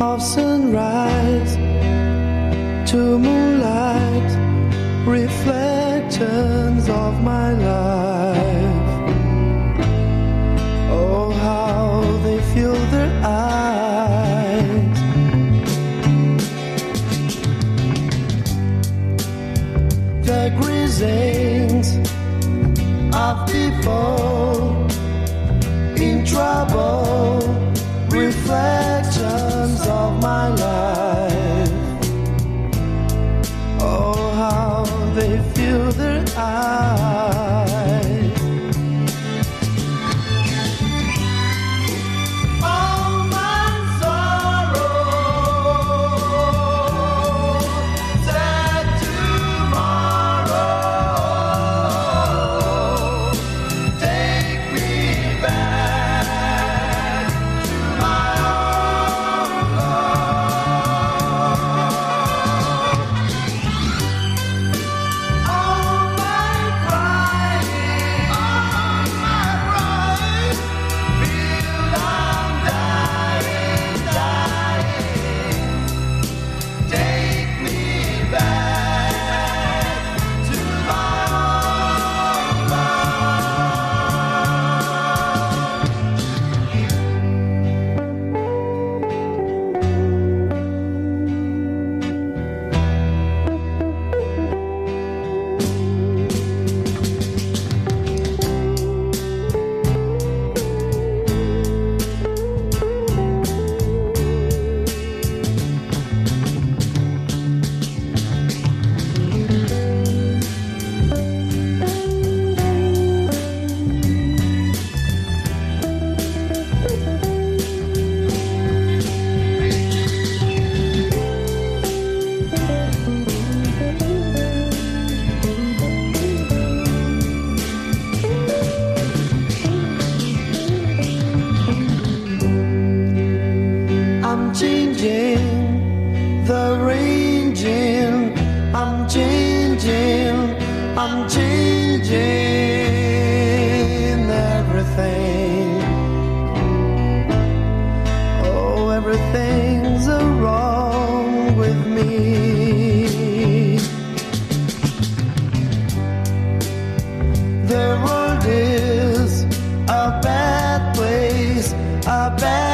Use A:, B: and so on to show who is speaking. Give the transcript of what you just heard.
A: of sunrise to moonlight, reflections of my life. Oh, how they fill their eyes. The grisings of people in trouble. me. The world is a bad place, a bad